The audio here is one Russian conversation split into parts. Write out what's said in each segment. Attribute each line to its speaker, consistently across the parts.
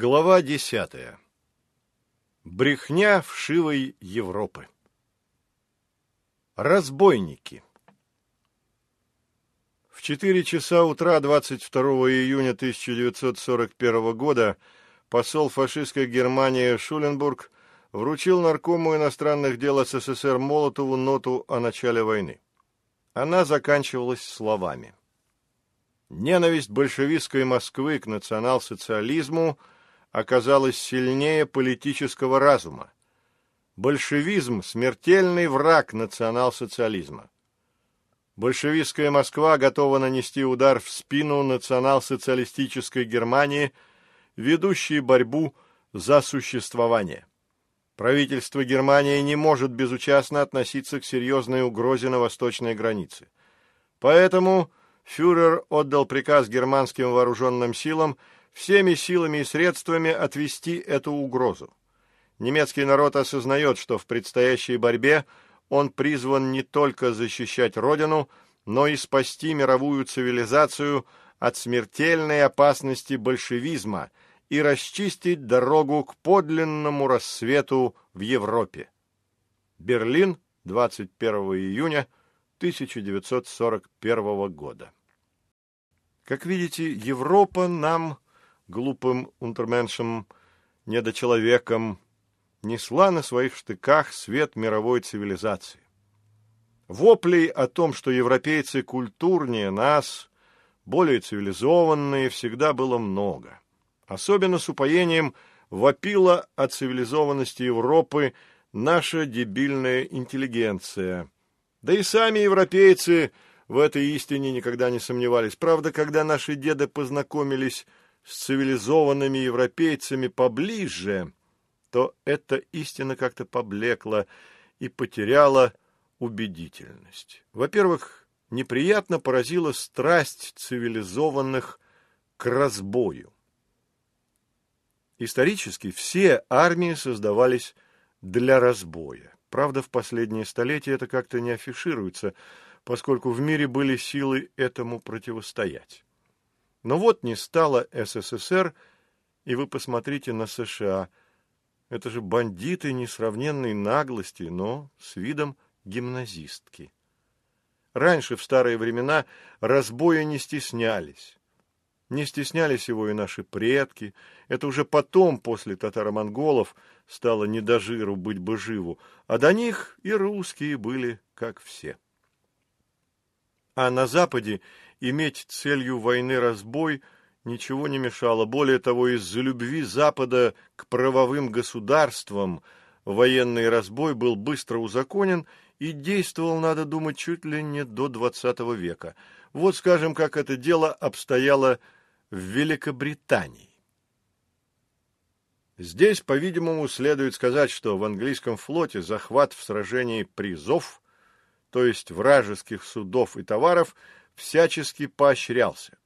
Speaker 1: Глава десятая. Брехня вшивой Европы. Разбойники. В 4 часа утра 22 июня 1941 года посол фашистской Германии Шуленбург вручил наркому иностранных дел СССР Молотову ноту о начале войны. Она заканчивалась словами. Ненависть большевистской Москвы к национал-социализму – оказалась сильнее политического разума. Большевизм – смертельный враг национал-социализма. Большевистская Москва готова нанести удар в спину национал-социалистической Германии, ведущей борьбу за существование. Правительство Германии не может безучастно относиться к серьезной угрозе на восточной границе. Поэтому фюрер отдал приказ германским вооруженным силам – всеми силами и средствами отвести эту угрозу. Немецкий народ осознает, что в предстоящей борьбе он призван не только защищать Родину, но и спасти мировую цивилизацию от смертельной опасности большевизма и расчистить дорогу к подлинному рассвету в Европе. Берлин, 21 июня 1941 года. Как видите, Европа нам глупым унтерменшем, недочеловеком, несла на своих штыках свет мировой цивилизации. Воплей о том, что европейцы культурнее нас, более цивилизованные, всегда было много. Особенно с упоением вопила о цивилизованности Европы наша дебильная интеллигенция. Да и сами европейцы в этой истине никогда не сомневались. Правда, когда наши деды познакомились цивилизованными европейцами поближе, то эта истина как-то поблекла и потеряла убедительность. Во-первых, неприятно поразила страсть цивилизованных к разбою. Исторически все армии создавались для разбоя. Правда, в последние столетия это как-то не афишируется, поскольку в мире были силы этому противостоять. Но вот не стало СССР, и вы посмотрите на США. Это же бандиты несравненной наглости, но с видом гимназистки. Раньше, в старые времена, разбоя не стеснялись. Не стеснялись его и наши предки. Это уже потом, после татаро-монголов, стало не до жиру быть бы живу, а до них и русские были как все. А на Западе иметь целью войны разбой ничего не мешало. Более того, из-за любви Запада к правовым государствам военный разбой был быстро узаконен и действовал, надо думать, чуть ли не до XX века. Вот, скажем, как это дело обстояло в Великобритании. Здесь, по-видимому, следует сказать, что в английском флоте захват в сражении призов, то есть вражеских судов и товаров – всячески поощрялся.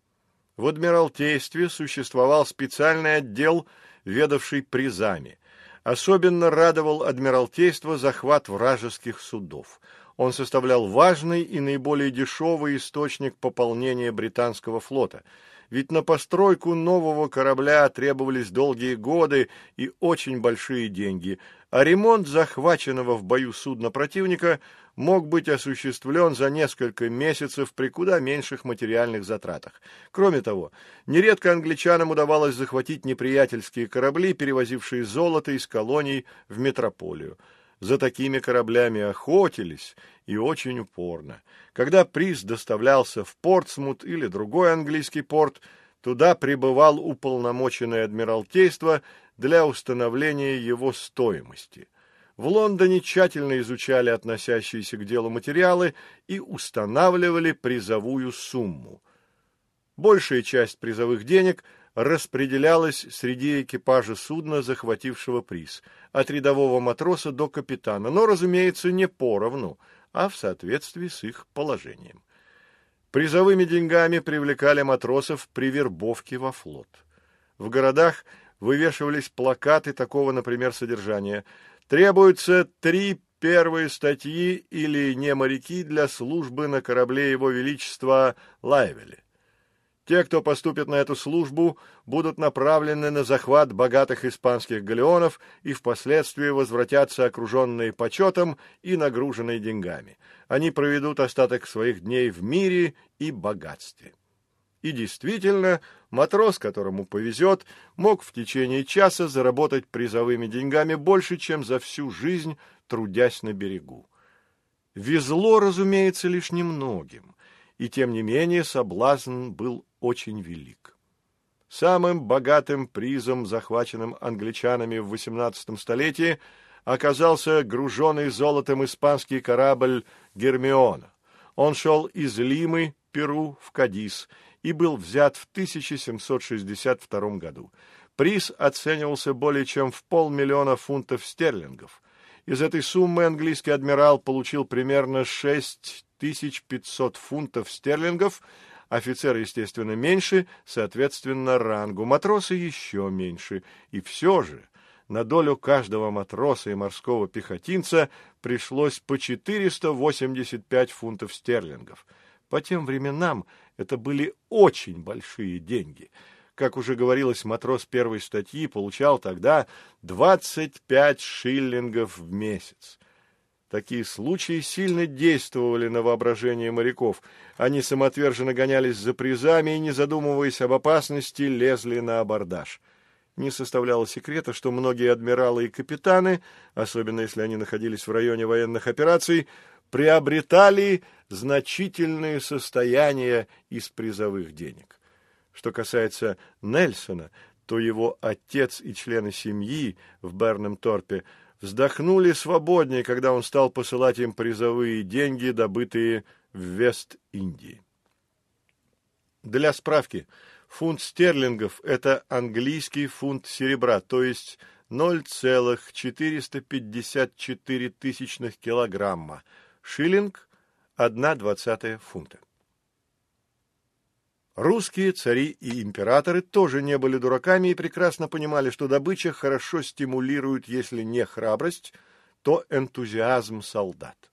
Speaker 1: В Адмиралтействе существовал специальный отдел, ведавший призами. Особенно радовал Адмиралтейство захват вражеских судов. Он составлял важный и наиболее дешевый источник пополнения британского флота – ведь на постройку нового корабля требовались долгие годы и очень большие деньги, а ремонт захваченного в бою судна противника мог быть осуществлен за несколько месяцев при куда меньших материальных затратах. Кроме того, нередко англичанам удавалось захватить неприятельские корабли, перевозившие золото из колоний в метрополию. За такими кораблями охотились и очень упорно. Когда приз доставлялся в Портсмут или другой английский порт, туда прибывал уполномоченное Адмиралтейство для установления его стоимости. В Лондоне тщательно изучали относящиеся к делу материалы и устанавливали призовую сумму. Большая часть призовых денег – распределялось среди экипажа судна, захватившего приз, от рядового матроса до капитана, но, разумеется, не поровну, а в соответствии с их положением. Призовыми деньгами привлекали матросов при вербовке во флот. В городах вывешивались плакаты такого, например, содержания «Требуются три первые статьи или не моряки для службы на корабле Его Величества Лайвели». Те, кто поступит на эту службу, будут направлены на захват богатых испанских галеонов и впоследствии возвратятся окруженные почетом и нагруженные деньгами. Они проведут остаток своих дней в мире и богатстве. И действительно, матрос, которому повезет, мог в течение часа заработать призовыми деньгами больше, чем за всю жизнь, трудясь на берегу. Везло, разумеется, лишь немногим, и тем не менее соблазн был очень велик. Самым богатым призом, захваченным англичанами в XVIII столетии, оказался груженный золотом испанский корабль «Гермиона». Он шел из Лимы, Перу, в Кадис и был взят в 1762 году. Приз оценивался более чем в полмиллиона фунтов стерлингов. Из этой суммы английский адмирал получил примерно 6500 фунтов стерлингов, офицеры, естественно, меньше, соответственно, рангу, матросы еще меньше. И все же на долю каждого матроса и морского пехотинца пришлось по 485 фунтов стерлингов. По тем временам это были очень большие деньги. Как уже говорилось, матрос первой статьи получал тогда 25 шиллингов в месяц. Такие случаи сильно действовали на воображение моряков. Они самоотверженно гонялись за призами и, не задумываясь об опасности, лезли на абордаж. Не составляло секрета, что многие адмиралы и капитаны, особенно если они находились в районе военных операций, приобретали значительные состояния из призовых денег. Что касается Нельсона, то его отец и члены семьи в Бернем-Торпе – вздохнули свободнее, когда он стал посылать им призовые деньги, добытые в Вест-Индии. Для справки, фунт стерлингов – это английский фунт серебра, то есть 0,454 тысячных килограмма. Шиллинг – 1 двадцатая фунта. Русские цари и императоры тоже не были дураками и прекрасно понимали, что добыча хорошо стимулирует, если не храбрость, то энтузиазм солдат.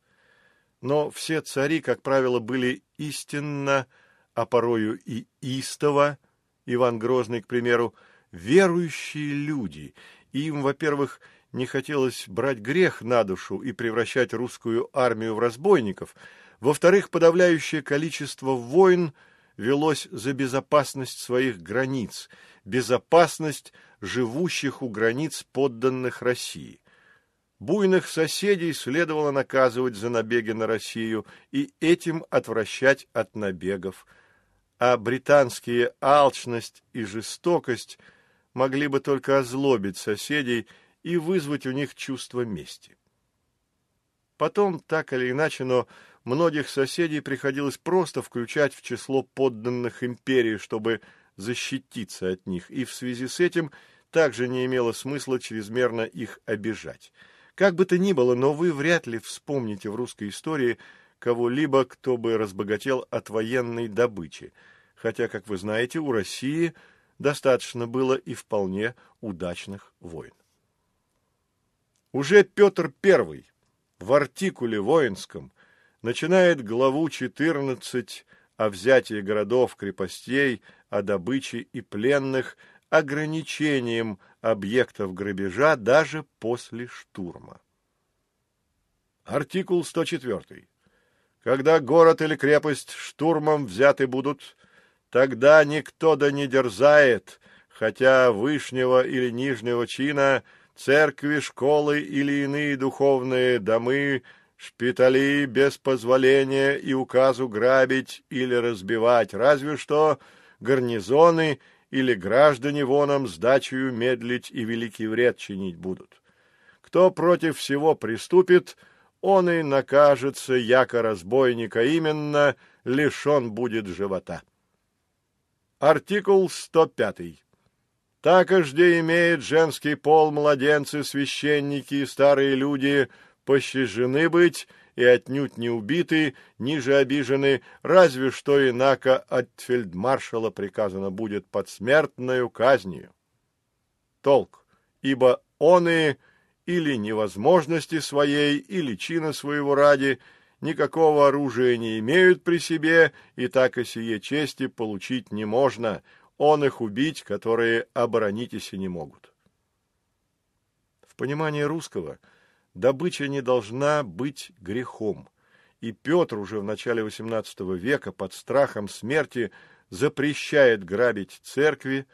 Speaker 1: Но все цари, как правило, были истинно, а порою и истово, Иван Грозный, к примеру, верующие люди, и им, во-первых, не хотелось брать грех на душу и превращать русскую армию в разбойников, во-вторых, подавляющее количество войн – велось за безопасность своих границ, безопасность живущих у границ подданных России. Буйных соседей следовало наказывать за набеги на Россию и этим отвращать от набегов, а британские алчность и жестокость могли бы только озлобить соседей и вызвать у них чувство мести. Потом, так или иначе, но многих соседей приходилось просто включать в число подданных империи, чтобы защититься от них, и в связи с этим также не имело смысла чрезмерно их обижать. Как бы то ни было, но вы вряд ли вспомните в русской истории кого-либо, кто бы разбогател от военной добычи, хотя, как вы знаете, у России достаточно было и вполне удачных войн. Уже Петр I в артикуле воинском начинает главу 14 о взятии городов, крепостей, о добыче и пленных, ограничением объектов грабежа даже после штурма. Артикул 104. Когда город или крепость штурмом взяты будут, тогда никто да не дерзает, хотя вышнего или нижнего чина, церкви, школы или иные духовные домы шпитали без позволения и указу грабить или разбивать, разве что гарнизоны или граждане воном сдачею медлить и великий вред чинить будут. Кто против всего приступит, он и накажется, яко разбойника, именно лишен будет живота. Артикул 105. Такожде имеет женский пол младенцы, священники и старые люди — пощажены быть и отнюдь не убиты, ниже обижены, разве что инако от фельдмаршала приказано будет под смертную казнью. Толк, ибо он и или невозможности своей, или чина своего ради, никакого оружия не имеют при себе, и так и сие чести получить не можно, он их убить, которые оборонитесь и не могут. В понимании русского добыча не должна быть грехом, и Петр уже в начале XVIII века под страхом смерти запрещает грабить церкви,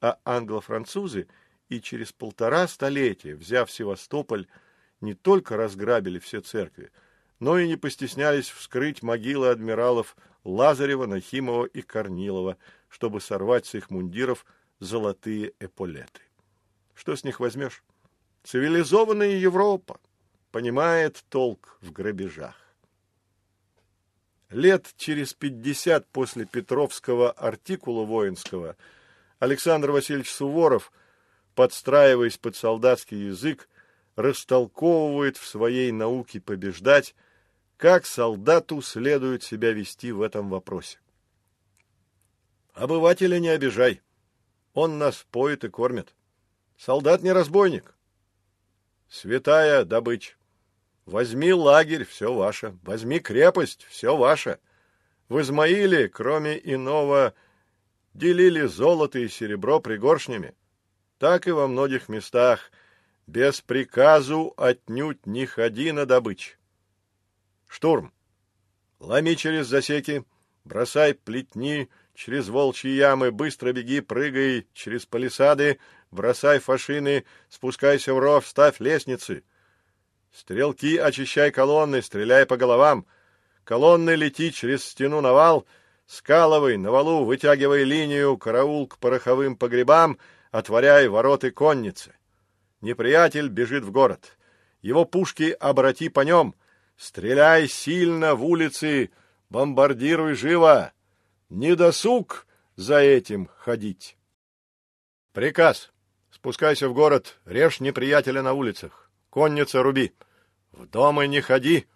Speaker 1: а англо-французы и через полтора столетия, взяв Севастополь, не только разграбили все церкви, но и не постеснялись вскрыть могилы адмиралов Лазарева, Нахимова и Корнилова, чтобы сорвать с их мундиров золотые эполеты. Что с них возьмешь? Цивилизованная Европа понимает толк в грабежах. Лет через пятьдесят после Петровского артикула воинского Александр Васильевич Суворов, подстраиваясь под солдатский язык, растолковывает в своей науке побеждать, как солдату следует себя вести в этом вопросе. Обывателя не обижай. Он нас поет и кормит. Солдат не разбойник. Святая добыча. Возьми лагерь, все ваше. Возьми крепость, все ваше. В Измаиле, кроме иного, делили золото и серебро пригоршнями. Так и во многих местах. Без приказу отнюдь не ходи на добычу. Штурм. Ломи через засеки, бросай плетни, через волчьи ямы, быстро беги, прыгай через палисады, бросай фашины, спускайся в ров, ставь лестницы. Стрелки, очищай колонны, стреляй по головам. Колонны лети через стену на вал, скаловый, на валу, вытягивай линию, караул к пороховым погребам, отворяй вороты конницы. Неприятель бежит в город. Его пушки обрати по нем. Стреляй сильно в улицы, бомбардируй живо. Не досуг за этим ходить. Приказ. Спускайся в город, режь неприятеля на улицах. Конница руби. В дома не ходи.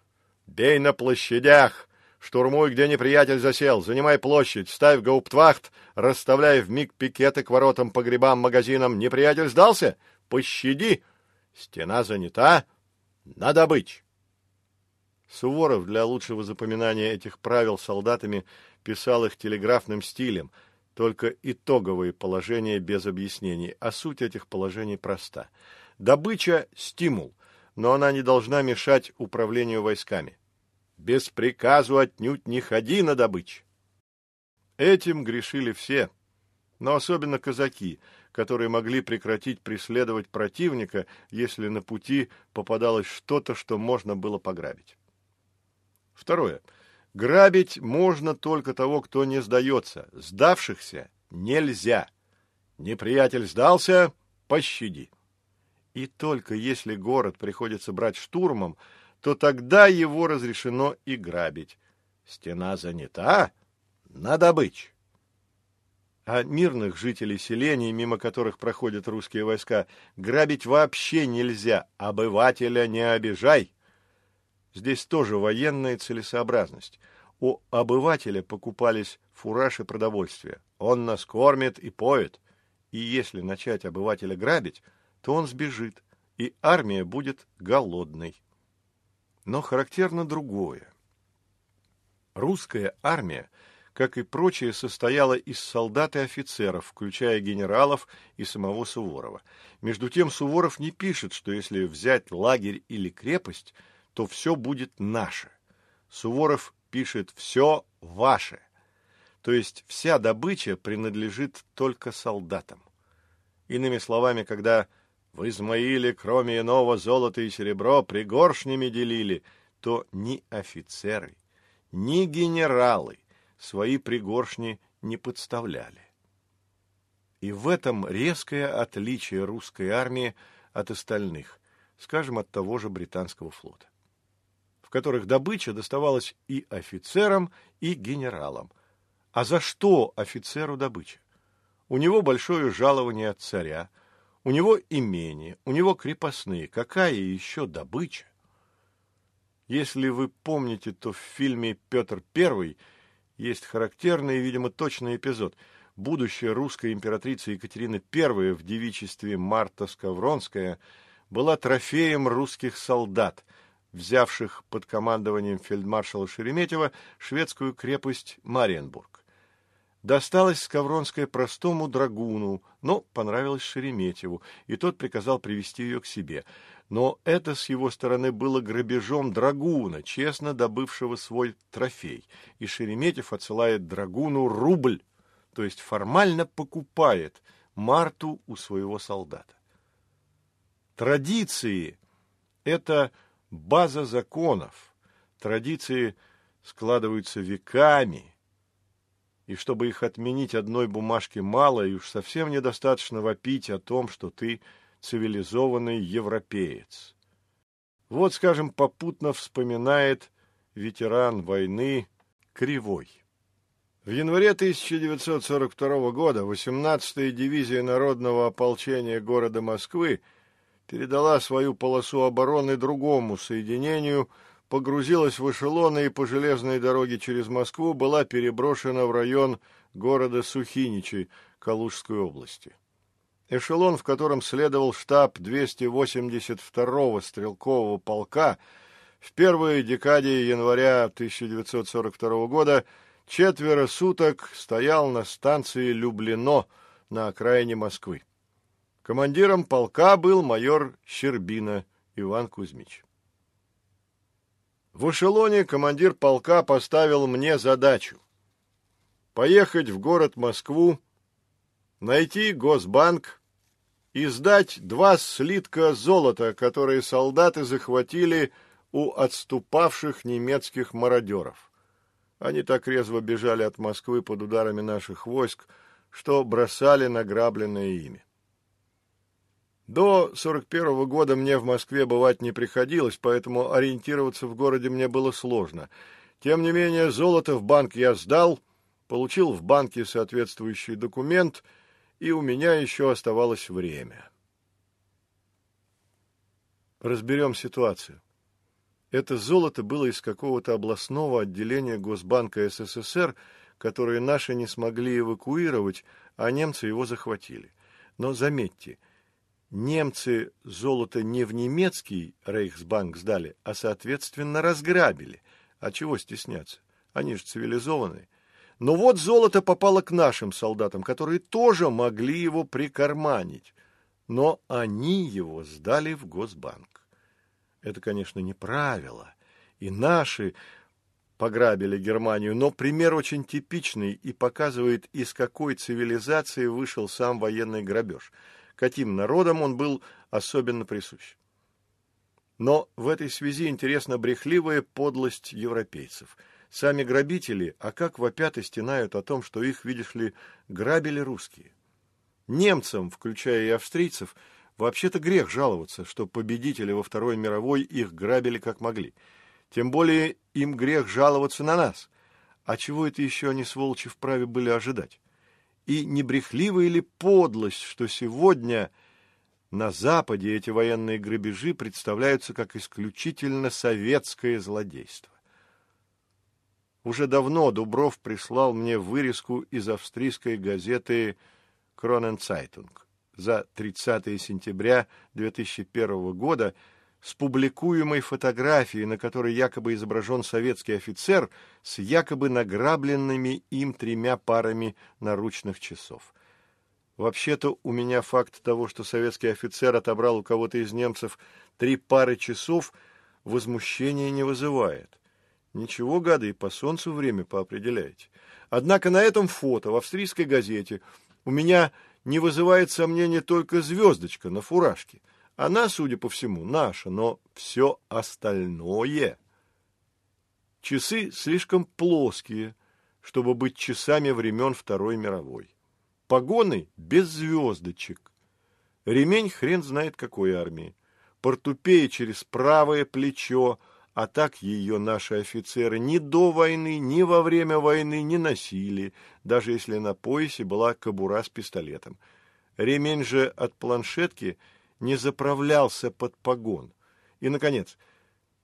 Speaker 1: Бей на площадях. Штурмуй, где неприятель засел. Занимай площадь. Ставь гауптвахт. Расставляй миг пикеты к воротам, погребам, магазинам. Неприятель сдался? Пощади. Стена занята. Надо быть. Суворов для лучшего запоминания этих правил солдатами писал их телеграфным стилем, только итоговые положения без объяснений, а суть этих положений проста. Добыча – стимул, но она не должна мешать управлению войсками. Без приказу отнюдь не ходи на добычу. Этим грешили все, но особенно казаки, которые могли прекратить преследовать противника, если на пути попадалось что-то, что можно было пограбить. Второе. Грабить можно только того, кто не сдается. Сдавшихся нельзя. Неприятель сдался — пощади. И только если город приходится брать штурмом, то тогда его разрешено и грабить. Стена занята — на добычу. А мирных жителей селений, мимо которых проходят русские войска, грабить вообще нельзя. Обывателя не обижай. Здесь тоже военная целесообразность. У обывателя покупались фураж и продовольствие. Он нас кормит и поет. И если начать обывателя грабить, то он сбежит, и армия будет голодной. Но характерно другое. Русская армия, как и прочее, состояла из солдат и офицеров, включая генералов и самого Суворова. Между тем Суворов не пишет, что если взять лагерь или крепость – то все будет наше. Суворов пишет «все ваше». То есть вся добыча принадлежит только солдатам. Иными словами, когда в Измаиле, кроме иного, золото и серебро пригоршнями делили, то ни офицеры, ни генералы свои пригоршни не подставляли. И в этом резкое отличие русской армии от остальных, скажем, от того же британского флота которых добыча доставалась и офицерам, и генералам. А за что офицеру добыча? У него большое жалование от царя, у него имение, у него крепостные. Какая еще добыча? Если вы помните, то в фильме «Петр I» есть характерный и, видимо, точный эпизод. Будущая русская императрица Екатерина I в девичестве Марта Скавронская была трофеем русских солдат – взявших под командованием фельдмаршала Шереметьева шведскую крепость Мариенбург. Досталось Скавронское простому драгуну, но понравилось Шереметьеву, и тот приказал привести ее к себе. Но это с его стороны было грабежом драгуна, честно добывшего свой трофей, и Шереметьев отсылает драгуну рубль, то есть формально покупает Марту у своего солдата. Традиции – это база законов. Традиции складываются веками, и чтобы их отменить одной бумажки мало, и уж совсем недостаточно вопить о том, что ты цивилизованный европеец. Вот, скажем, попутно вспоминает ветеран войны Кривой. В январе 1942 года 18-я дивизия Народного ополчения города Москвы передала свою полосу обороны другому соединению, погрузилась в эшелоны и по железной дороге через Москву была переброшена в район города Сухиничи Калужской области. Эшелон, в котором следовал штаб 282-го стрелкового полка, в первой декаде января 1942 года четверо суток стоял на станции Люблино на окраине Москвы. Командиром полка был майор Щербина Иван Кузьмич. В эшелоне командир полка поставил мне задачу поехать в город Москву, найти Госбанк и сдать два слитка золота, которые солдаты захватили у отступавших немецких мародеров. Они так резво бежали от Москвы под ударами наших войск, что бросали награбленное ими. До 41 года мне в Москве бывать не приходилось, поэтому ориентироваться в городе мне было сложно. Тем не менее, золото в банк я сдал, получил в банке соответствующий документ, и у меня еще оставалось время. Разберем ситуацию. Это золото было из какого-то областного отделения Госбанка СССР, которое наши не смогли эвакуировать, а немцы его захватили. Но заметьте – немцы золото не в немецкий Рейхсбанк сдали, а, соответственно, разграбили. А чего стесняться? Они же цивилизованные. Но вот золото попало к нашим солдатам, которые тоже могли его прикарманить. Но они его сдали в Госбанк. Это, конечно, не правило. И наши пограбили Германию, но пример очень типичный и показывает, из какой цивилизации вышел сам военный грабеж – каким народом он был особенно присущ. Но в этой связи интересна брехливая подлость европейцев. Сами грабители, а как вопят и стенают о том, что их, видишь ли, грабили русские. Немцам, включая и австрийцев, вообще-то грех жаловаться, что победители во Второй мировой их грабили как могли. Тем более им грех жаловаться на нас. А чего это еще они, сволочи, вправе были ожидать? И не брехливая ли подлость, что сегодня на Западе эти военные грабежи представляются как исключительно советское злодейство. Уже давно Дубров прислал мне вырезку из австрийской газеты «Кроненцайтунг» за 30 сентября 2001 года, с публикуемой фотографией, на которой якобы изображен советский офицер с якобы награбленными им тремя парами наручных часов. Вообще-то у меня факт того, что советский офицер отобрал у кого-то из немцев три пары часов, возмущения не вызывает. Ничего, гады, и по солнцу время поопределяете. Однако на этом фото в австрийской газете у меня не вызывает сомнения только звездочка на фуражке – она, судя по всему, наша, но все остальное... Часы слишком плоские, чтобы быть часами времен Второй мировой. Погоны без звездочек. Ремень хрен знает какой армии. Портупея через правое плечо, а так ее наши офицеры ни до войны, ни во время войны не носили, даже если на поясе была кобура с пистолетом. Ремень же от планшетки – не заправлялся под погон. И, наконец,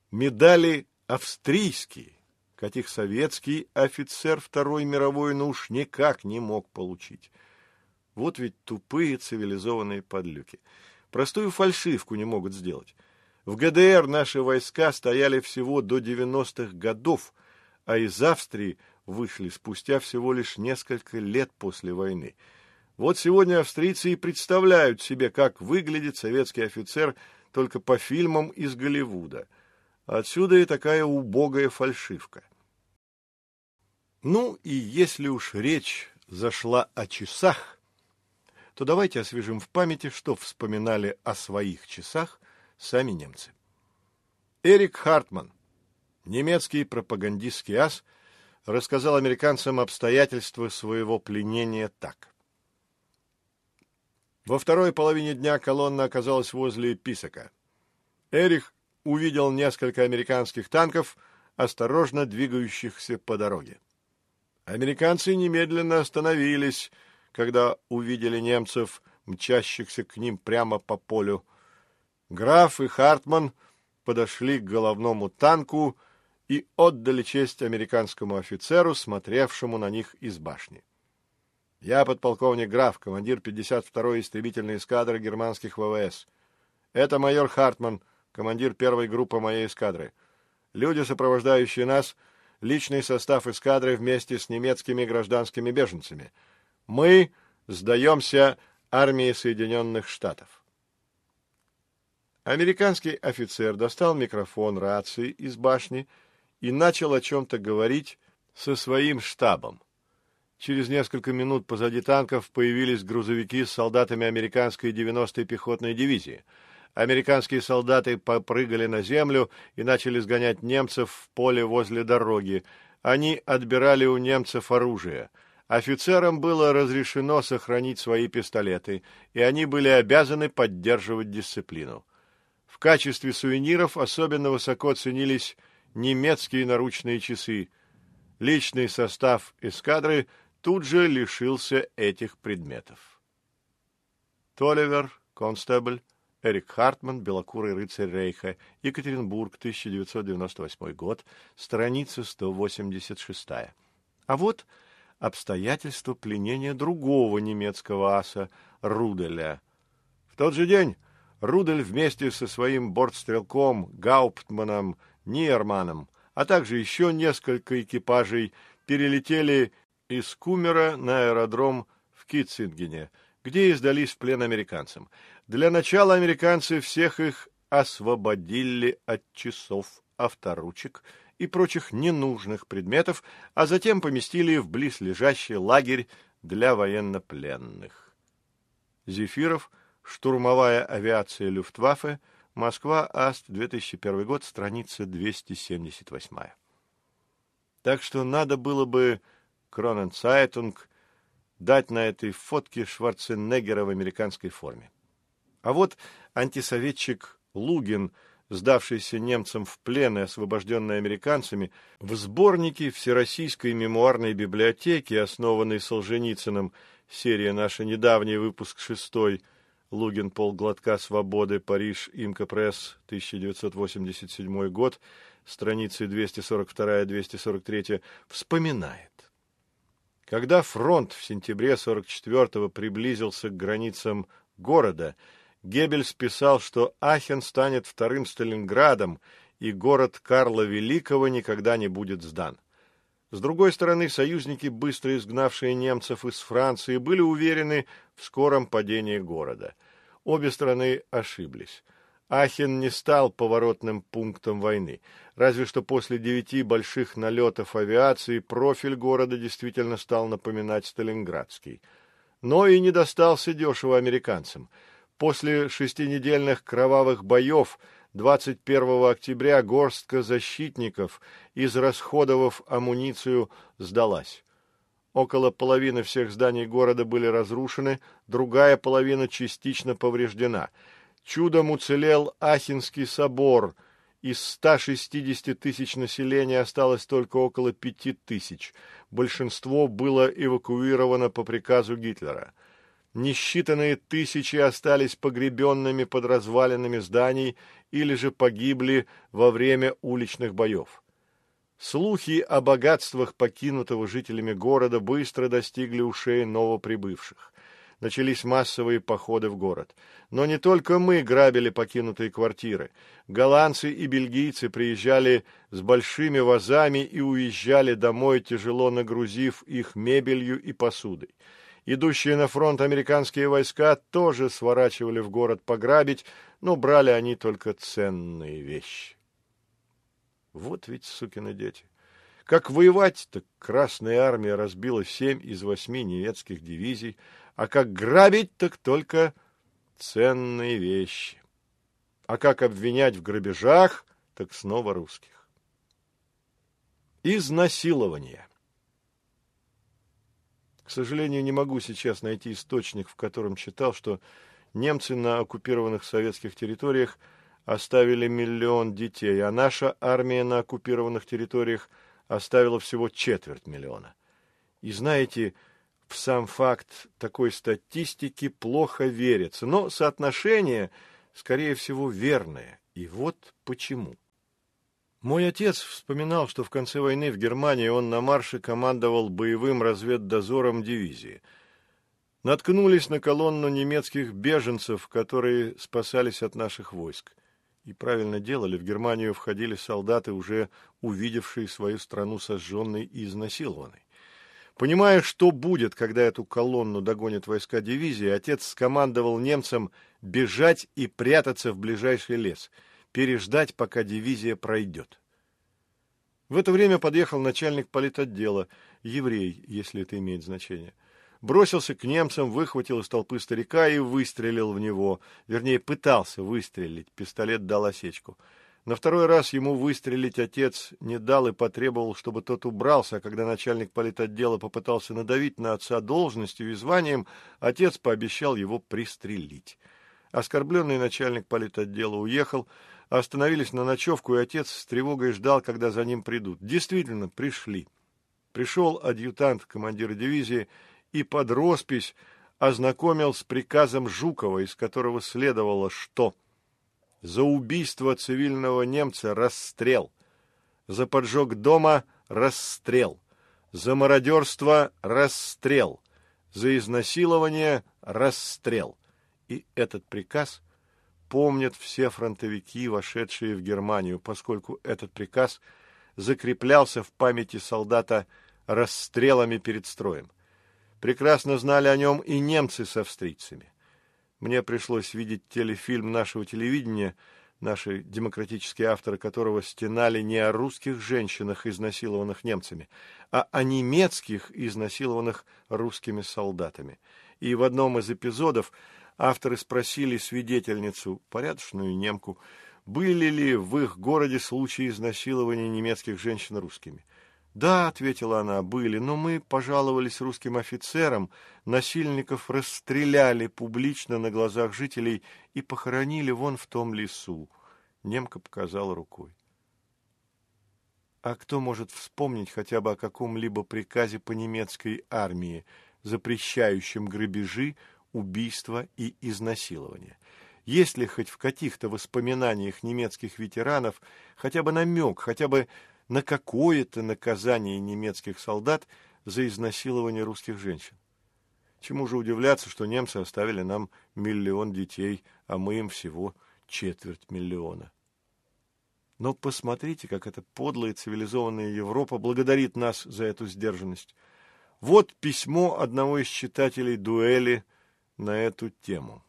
Speaker 1: медали австрийские, каких советский офицер Второй мировой ну уж никак не мог получить. Вот ведь тупые цивилизованные подлюки. Простую фальшивку не могут сделать. В ГДР наши войска стояли всего до 90-х годов, а из Австрии вышли спустя всего лишь несколько лет после войны. Вот сегодня австрийцы и представляют себе, как выглядит советский офицер только по фильмам из Голливуда. Отсюда и такая убогая фальшивка. Ну и если уж речь зашла о часах, то давайте освежим в памяти, что вспоминали о своих часах сами немцы. Эрик Хартман, немецкий пропагандистский ас, рассказал американцам обстоятельства своего пленения так. Во второй половине дня колонна оказалась возле Писака. Эрих увидел несколько американских танков, осторожно двигающихся по дороге. Американцы немедленно остановились, когда увидели немцев, мчащихся к ним прямо по полю. Граф и Хартман подошли к головному танку и отдали честь американскому офицеру, смотревшему на них из башни. Я подполковник Граф, командир 52-й истребительной эскадры германских ВВС. Это майор Хартман, командир первой группы моей эскадры. Люди, сопровождающие нас, личный состав эскадры вместе с немецкими гражданскими беженцами. Мы сдаемся армии Соединенных Штатов. Американский офицер достал микрофон рации из башни и начал о чем-то говорить со своим штабом. Через несколько минут позади танков появились грузовики с солдатами американской 90-й пехотной дивизии. Американские солдаты попрыгали на землю и начали сгонять немцев в поле возле дороги. Они отбирали у немцев оружие. Офицерам было разрешено сохранить свои пистолеты, и они были обязаны поддерживать дисциплину. В качестве сувениров особенно высоко ценились немецкие наручные часы. Личный состав эскадры тут же лишился этих предметов. Толивер, констебль, Эрик Хартман, белокурый рыцарь Рейха, Екатеринбург, 1998 год, страница 186. А вот обстоятельства пленения другого немецкого аса, Руделя. В тот же день Рудель вместе со своим бортстрелком Гауптманом Нierманом, а также еще несколько экипажей перелетели из Кумера на аэродром в Китцингене, где и сдались в плен американцам. Для начала американцы всех их освободили от часов, авторучек и прочих ненужных предметов, а затем поместили в близлежащий лагерь для военнопленных. Зефиров – Штурмовая авиация Люфтваффе. Москва, АСТ, 2001 год, страница 278. Так что надо было бы Кроненцайтунг дать на этой фотке Шварценеггера в американской форме. А вот антисоветчик Лугин, сдавшийся немцам в плен и освобожденный американцами, в сборнике Всероссийской мемуарной библиотеки, основанной Солженицыным, серия «Наша недавний выпуск шестой», Лугин полглотка свободы, Париж, Имка Пресс, 1987 год, страницы 242-243, вспоминает. Когда фронт в сентябре 44-го приблизился к границам города, Геббельс писал, что Ахен станет вторым Сталинградом, и город Карла Великого никогда не будет сдан. С другой стороны, союзники, быстро изгнавшие немцев из Франции, были уверены в скором падении города. Обе стороны ошиблись. Ахен не стал поворотным пунктом войны. Разве что после девяти больших налетов авиации профиль города действительно стал напоминать Сталинградский. Но и не достался дешево американцам. После шестинедельных кровавых боев 21 октября горстка защитников, израсходовав амуницию, сдалась. Около половины всех зданий города были разрушены, другая половина частично повреждена. Чудом уцелел Ахинский собор. Из 160 тысяч населения осталось только около 5 тысяч. Большинство было эвакуировано по приказу Гитлера. Несчитанные тысячи остались погребенными под развалинами зданий или же погибли во время уличных боев. Слухи о богатствах покинутого жителями города быстро достигли ушей новоприбывших. Начались массовые походы в город. Но не только мы грабили покинутые квартиры. Голландцы и бельгийцы приезжали с большими вазами и уезжали домой, тяжело нагрузив их мебелью и посудой. Идущие на фронт американские войска тоже сворачивали в город пограбить, но брали они только ценные вещи. Вот ведь сукины дети. Как воевать, так Красная Армия разбила семь из восьми немецких дивизий, а как грабить, так только ценные вещи. А как обвинять в грабежах, так снова русских. Изнасилование. К сожалению, не могу сейчас найти источник, в котором читал, что немцы на оккупированных советских территориях оставили миллион детей, а наша армия на оккупированных территориях оставила всего четверть миллиона. И знаете, в сам факт такой статистики плохо верится, но соотношение, скорее всего, верное. И вот почему. Мой отец вспоминал, что в конце войны в Германии он на марше командовал боевым разведдозором дивизии. Наткнулись на колонну немецких беженцев, которые спасались от наших войск. И правильно делали, в Германию входили солдаты, уже увидевшие свою страну сожженной и изнасилованной. Понимая, что будет, когда эту колонну догонят войска дивизии, отец скомандовал немцам бежать и прятаться в ближайший лес, переждать, пока дивизия пройдет. В это время подъехал начальник политотдела, еврей, если это имеет значение. Бросился к немцам, выхватил из толпы старика и выстрелил в него. Вернее, пытался выстрелить, пистолет дал осечку. На второй раз ему выстрелить отец не дал и потребовал, чтобы тот убрался, а когда начальник политотдела попытался надавить на отца должностью и званием, отец пообещал его пристрелить. Оскорбленный начальник политотдела уехал, остановились на ночевку, и отец с тревогой ждал, когда за ним придут. Действительно, пришли. Пришел адъютант командира дивизии и под роспись ознакомил с приказом Жукова, из которого следовало, что за убийство цивильного немца расстрел, за поджог дома расстрел, за мародерство расстрел, за изнасилование расстрел. И этот приказ помнят все фронтовики, вошедшие в Германию, поскольку этот приказ закреплялся в памяти солдата расстрелами перед строем. Прекрасно знали о нем и немцы с австрийцами. Мне пришлось видеть телефильм нашего телевидения, наши демократические авторы которого стенали не о русских женщинах, изнасилованных немцами, а о немецких, изнасилованных русскими солдатами. И в одном из эпизодов авторы спросили свидетельницу, порядочную немку, были ли в их городе случаи изнасилования немецких женщин русскими. «Да», — ответила она, — «были, но мы пожаловались русским офицерам, насильников расстреляли публично на глазах жителей и похоронили вон в том лесу». Немка показала рукой. А кто может вспомнить хотя бы о каком-либо приказе по немецкой армии, запрещающем грабежи, убийства и изнасилования? Есть ли хоть в каких-то воспоминаниях немецких ветеранов хотя бы намек, хотя бы на какое-то наказание немецких солдат за изнасилование русских женщин. Чему же удивляться, что немцы оставили нам миллион детей, а мы им всего четверть миллиона. Но посмотрите, как эта подлая цивилизованная Европа благодарит нас за эту сдержанность. Вот письмо одного из читателей дуэли на эту тему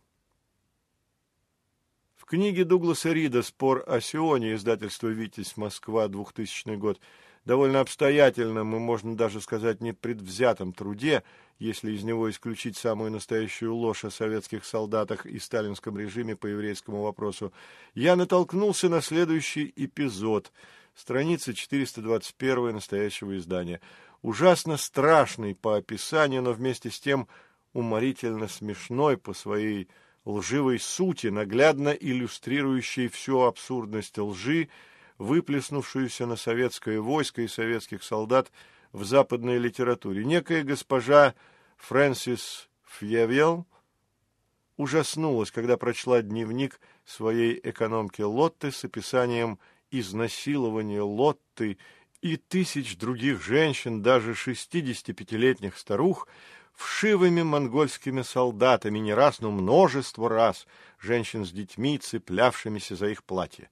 Speaker 1: книге Дугласа Рида «Спор о Сионе» издательство «Витязь. Москва. 2000 год» довольно обстоятельном и, можно даже сказать, непредвзятом труде, если из него исключить самую настоящую ложь о советских солдатах и сталинском режиме по еврейскому вопросу, я натолкнулся на следующий эпизод, страница 421 настоящего издания. Ужасно страшный по описанию, но вместе с тем уморительно смешной по своей лживой сути, наглядно иллюстрирующей всю абсурдность лжи, выплеснувшуюся на советское войско и советских солдат в западной литературе. Некая госпожа Фрэнсис Фьевел ужаснулась, когда прочла дневник своей экономки Лотты с описанием изнасилования Лотты и тысяч других женщин, даже 65-летних старух, вшивыми монгольскими солдатами не раз, но множество раз, женщин с детьми, цеплявшимися за их платье.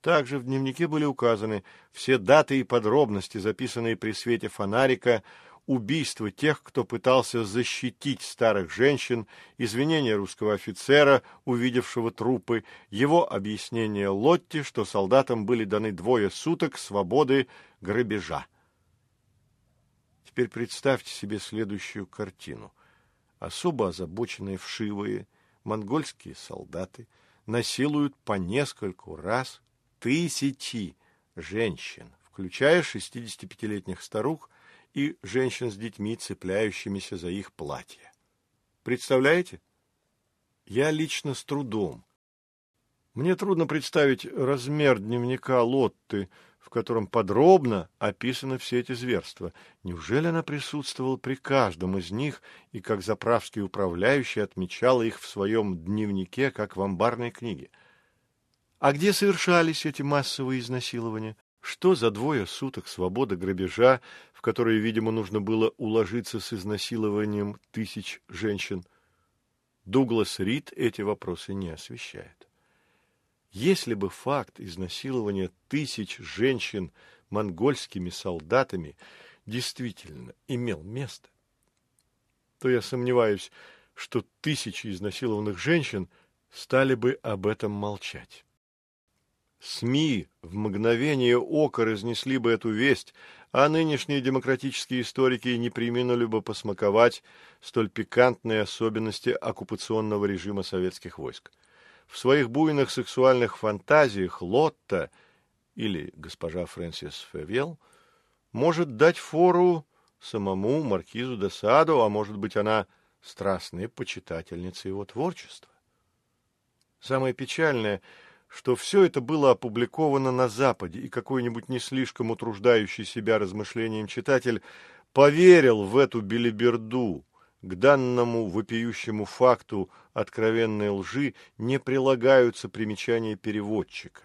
Speaker 1: Также в дневнике были указаны все даты и подробности, записанные при свете фонарика, убийства тех, кто пытался защитить старых женщин, извинения русского офицера, увидевшего трупы, его объяснение Лотти, что солдатам были даны двое суток свободы грабежа. Теперь представьте себе следующую картину. Особо озабоченные вшивые монгольские солдаты насилуют по нескольку раз тысячи женщин, включая 65-летних старух и женщин с детьми, цепляющимися за их платья. Представляете? Я лично с трудом. Мне трудно представить размер дневника Лотты, в котором подробно описаны все эти зверства. Неужели она присутствовала при каждом из них и, как заправский управляющий, отмечала их в своем дневнике, как в амбарной книге? А где совершались эти массовые изнасилования? Что за двое суток свободы грабежа, в которые, видимо, нужно было уложиться с изнасилованием тысяч женщин? Дуглас Рид эти вопросы не освещает. Если бы факт изнасилования тысяч женщин монгольскими солдатами действительно имел место, то я сомневаюсь, что тысячи изнасилованных женщин стали бы об этом молчать. СМИ в мгновение ока разнесли бы эту весть, а нынешние демократические историки не приминули бы посмаковать столь пикантные особенности оккупационного режима советских войск. В своих буйных сексуальных фантазиях Лотта или госпожа Фрэнсис Февел может дать фору самому маркизу де Саду, а может быть, она страстная почитательница его творчества. Самое печальное — что все это было опубликовано на Западе, и какой-нибудь не слишком утруждающий себя размышлением читатель поверил в эту белиберду. К данному вопиющему факту откровенной лжи не прилагаются примечания переводчика.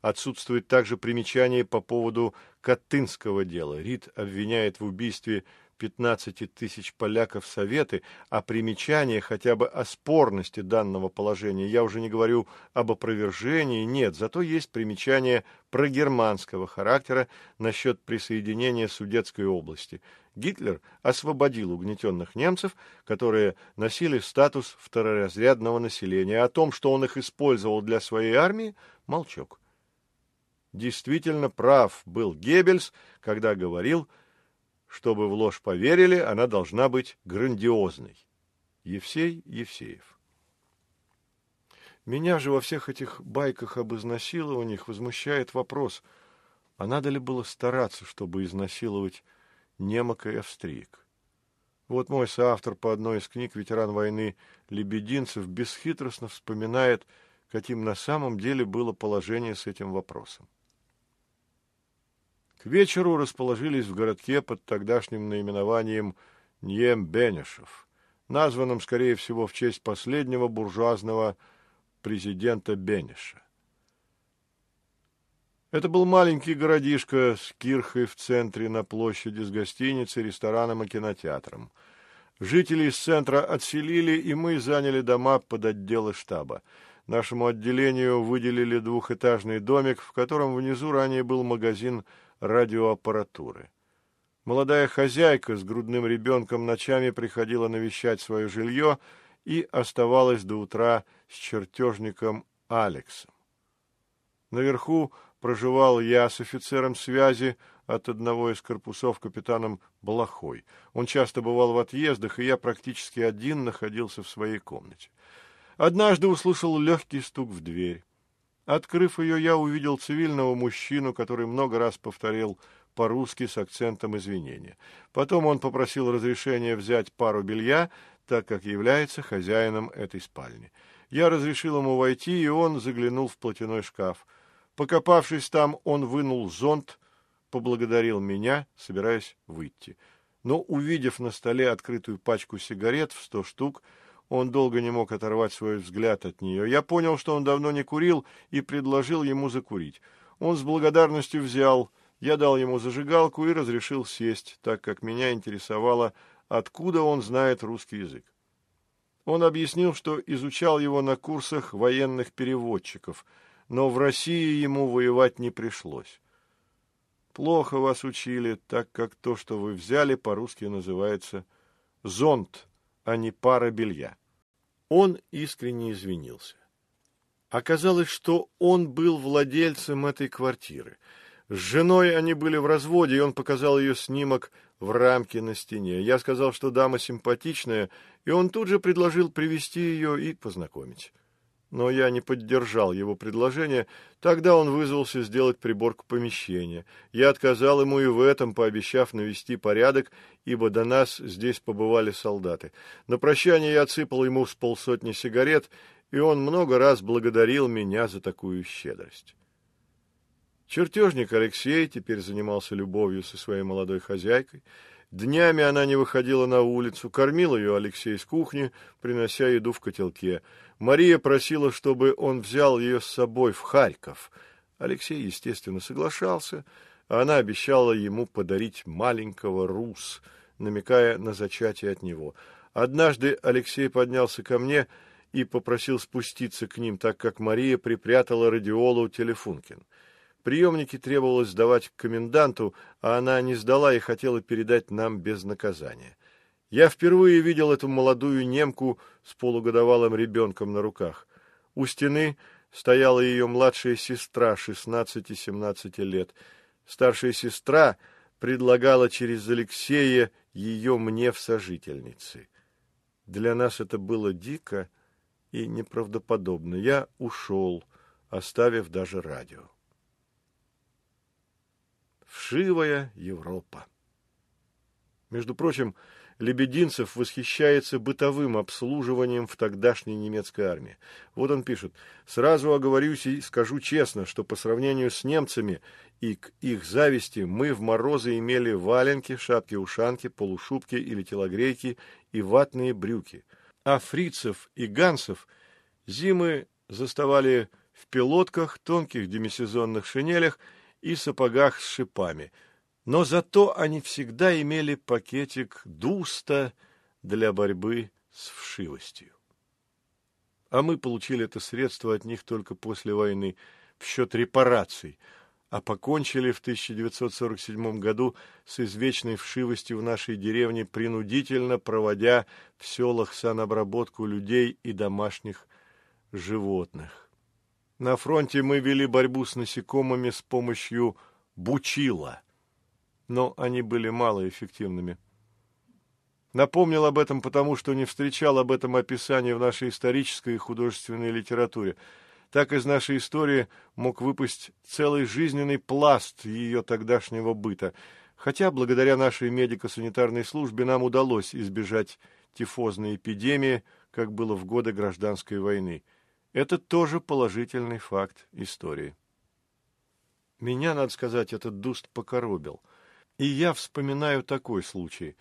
Speaker 1: Отсутствует также примечание по поводу Катынского дела. Рид обвиняет в убийстве 15 тысяч поляков советы, а примечание хотя бы о спорности данного положения, я уже не говорю об опровержении, нет, зато есть примечание прогерманского характера насчет присоединения Судетской области. Гитлер освободил угнетенных немцев, которые носили статус второразрядного населения. О том, что он их использовал для своей армии, молчок. Действительно прав был Геббельс, когда говорил, чтобы в ложь поверили, она должна быть грандиозной. Евсей Евсеев. Меня же во всех этих байках об изнасилованиях возмущает вопрос, а надо ли было стараться, чтобы изнасиловать немок и австриек? Вот мой соавтор по одной из книг, ветеран войны Лебединцев, бесхитростно вспоминает, каким на самом деле было положение с этим вопросом. К вечеру расположились в городке под тогдашним наименованием Ньем-Бенешев, названным, скорее всего, в честь последнего буржуазного президента Бенеша. Это был маленький городишко с кирхой в центре на площади с гостиницей, рестораном и кинотеатром. Жители из центра отселили, и мы заняли дома под отделы штаба. Нашему отделению выделили двухэтажный домик, в котором внизу ранее был магазин радиоаппаратуры. Молодая хозяйка с грудным ребенком ночами приходила навещать свое жилье и оставалась до утра с чертежником Алексом. Наверху проживал я с офицером связи от одного из корпусов капитаном Блохой. Он часто бывал в отъездах, и я практически один находился в своей комнате. Однажды услышал легкий стук в дверь. Открыв ее, я увидел цивильного мужчину, который много раз повторил по-русски с акцентом извинения. Потом он попросил разрешения взять пару белья, так как является хозяином этой спальни. Я разрешил ему войти, и он заглянул в платяной шкаф. Покопавшись там, он вынул зонт, поблагодарил меня, собираясь выйти. Но, увидев на столе открытую пачку сигарет в сто штук, он долго не мог оторвать свой взгляд от нее. Я понял, что он давно не курил, и предложил ему закурить. Он с благодарностью взял. Я дал ему зажигалку и разрешил сесть, так как меня интересовало откуда он знает русский язык. Он объяснил, что изучал его на курсах военных переводчиков, но в России ему воевать не пришлось. Плохо вас учили, так как то, что вы взяли, по-русски называется зонт, а не пара белья. Он искренне извинился. Оказалось, что он был владельцем этой квартиры. С женой они были в разводе, и он показал ее снимок в рамке на стене. Я сказал, что дама симпатичная, и он тут же предложил привести ее и познакомить. Но я не поддержал его предложение. Тогда он вызвался сделать приборку помещения. Я отказал ему и в этом, пообещав навести порядок, ибо до нас здесь побывали солдаты. На прощание я отсыпал ему с полсотни сигарет, и он много раз благодарил меня за такую щедрость. Чертежник Алексей теперь занимался любовью со своей молодой хозяйкой. Днями она не выходила на улицу, кормил ее Алексей с кухни, принося еду в котелке. Мария просила, чтобы он взял ее с собой в Харьков. Алексей, естественно, соглашался, а она обещала ему подарить маленького Рус, намекая на зачатие от него. Однажды Алексей поднялся ко мне и попросил спуститься к ним, так как Мария припрятала радиолу Телефункин. Приемники требовалось сдавать к коменданту, а она не сдала и хотела передать нам без наказания. Я впервые видел эту молодую немку с полугодовалым ребенком на руках. У стены стояла ее младшая сестра, 16-17 лет. Старшая сестра предлагала через Алексея ее мне в сожительницы. Для нас это было дико и неправдоподобно. Я ушел, оставив даже радио. Вшивая Европа. Между прочим, Лебединцев восхищается бытовым обслуживанием в тогдашней немецкой армии. Вот он пишет. «Сразу оговорюсь и скажу честно, что по сравнению с немцами и к их зависти мы в морозы имели валенки, шапки-ушанки, полушубки или телогрейки и ватные брюки. А фрицев и гансов зимы заставали в пилотках, тонких демисезонных шинелях – и сапогах с шипами, но зато они всегда имели пакетик дуста для борьбы с вшивостью. А мы получили это средство от них только после войны в счет репараций, а покончили в 1947 году с извечной вшивостью в нашей деревне, принудительно проводя в селах санобработку людей и домашних животных. На фронте мы вели борьбу с насекомыми с помощью бучила, но они были малоэффективными. Напомнил об этом потому, что не встречал об этом описания в нашей исторической и художественной литературе. Так из нашей истории мог выпасть целый жизненный пласт ее тогдашнего быта, хотя благодаря нашей медико-санитарной службе нам удалось избежать тифозной эпидемии, как было в годы гражданской войны. Это тоже положительный факт истории. Меня, надо сказать, этот дуст покоробил. И я вспоминаю такой случай.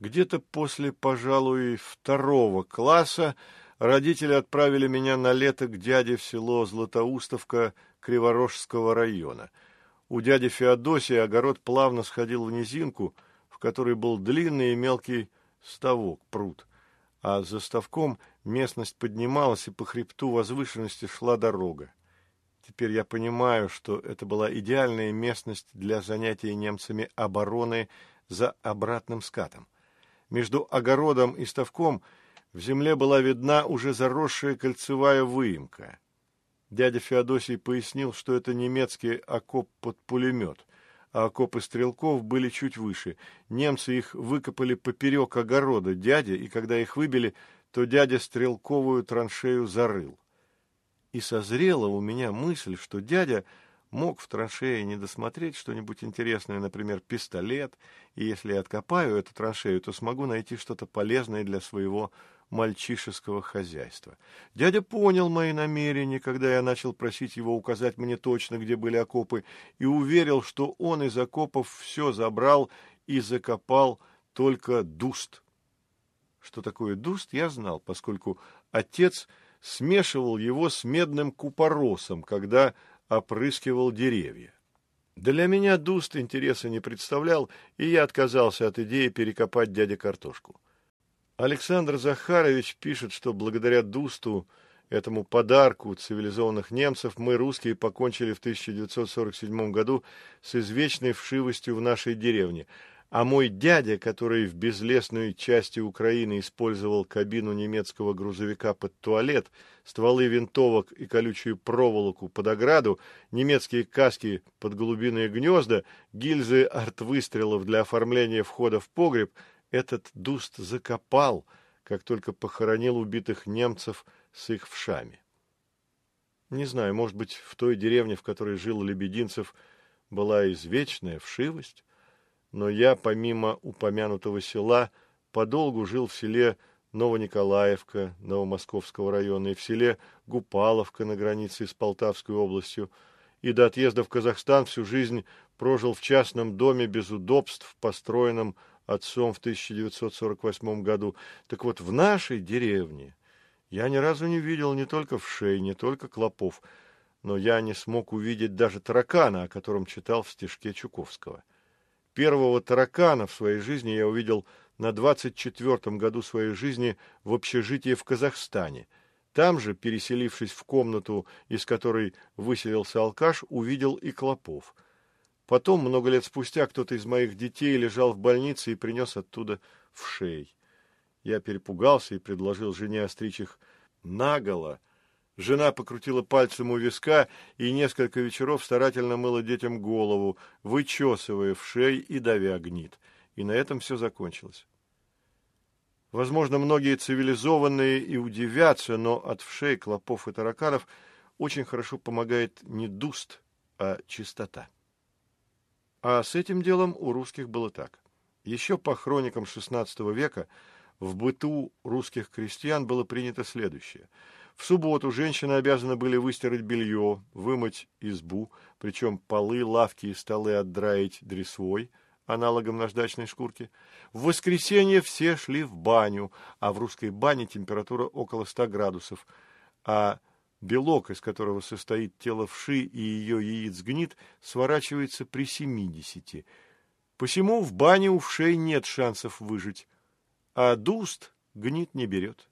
Speaker 1: Где-то после, пожалуй, второго класса родители отправили меня на лето к дяде в село Златоустовка Криворожского района. У дяди Феодосия огород плавно сходил в низинку, в которой был длинный и мелкий ставок, пруд, а за ставком Местность поднималась, и по хребту возвышенности шла дорога. Теперь я понимаю, что это была идеальная местность для занятия немцами обороны за обратным скатом. Между огородом и ставком в земле была видна уже заросшая кольцевая выемка. Дядя Феодосий пояснил, что это немецкий окоп под пулемет, а окопы стрелков были чуть выше. Немцы их выкопали поперек огорода дядя, и когда их выбили, то дядя стрелковую траншею зарыл. И созрела у меня мысль, что дядя мог в траншее не досмотреть что-нибудь интересное, например, пистолет, и если я откопаю эту траншею, то смогу найти что-то полезное для своего мальчишеского хозяйства. Дядя понял мои намерения, когда я начал просить его указать мне точно, где были окопы, и уверил, что он из окопов все забрал и закопал только дуст. Что такое дуст, я знал, поскольку отец смешивал его с медным купоросом, когда опрыскивал деревья. Для меня Дуст интереса не представлял, и я отказался от идеи перекопать дяде картошку. Александр Захарович пишет, что благодаря Дусту, этому подарку цивилизованных немцев, мы, русские, покончили в 1947 году с извечной вшивостью в нашей деревне – а мой дядя, который в безлесной части Украины использовал кабину немецкого грузовика под туалет, стволы винтовок и колючую проволоку под ограду, немецкие каски под голубиные гнезда, гильзы артвыстрелов для оформления входа в погреб, этот дуст закопал, как только похоронил убитых немцев с их вшами. Не знаю, может быть, в той деревне, в которой жил Лебединцев, была извечная вшивость? Но я, помимо упомянутого села, подолгу жил в селе Новониколаевка Новомосковского района и в селе Гупаловка на границе с Полтавской областью, и до отъезда в Казахстан всю жизнь прожил в частном доме без удобств, построенном отцом в 1948 году. Так вот, в нашей деревне я ни разу не видел не только вшей, не только клопов, но я не смог увидеть даже таракана, о котором читал в стишке Чуковского. Первого таракана в своей жизни я увидел на 24-м году своей жизни в общежитии в Казахстане. Там же, переселившись в комнату, из которой выселился алкаш, увидел и клопов. Потом, много лет спустя, кто-то из моих детей лежал в больнице и принес оттуда в шей. Я перепугался и предложил жене остричь их наголо, Жена покрутила пальцем у виска и несколько вечеров старательно мыла детям голову, вычесывая в шей и давя гнит. И на этом все закончилось. Возможно, многие цивилизованные и удивятся, но от вшей, клопов и тараканов очень хорошо помогает не дуст, а чистота. А с этим делом у русских было так. Еще по хроникам XVI века в быту русских крестьян было принято следующее – в субботу женщины обязаны были выстирать белье, вымыть избу, причем полы, лавки и столы отдраить дресвой, аналогом наждачной шкурки. В воскресенье все шли в баню, а в русской бане температура около 100 градусов, а белок, из которого состоит тело вши и ее яиц гнит, сворачивается при 70. Посему в бане у вшей нет шансов выжить, а дуст гнит не берет.